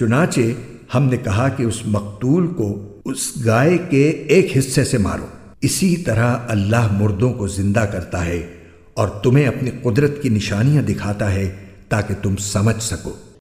چنانچہ ہم نے کہا کہ اس مقتول کو اس گائے کے ایک حصے سے مارو۔ اسی طرح اللہ مردوں کو زندہ کرتا ہے اور تمہیں اپنی قدرت کی نشانیاں دکھاتا ہے تاکہ تم سمجھ سکو۔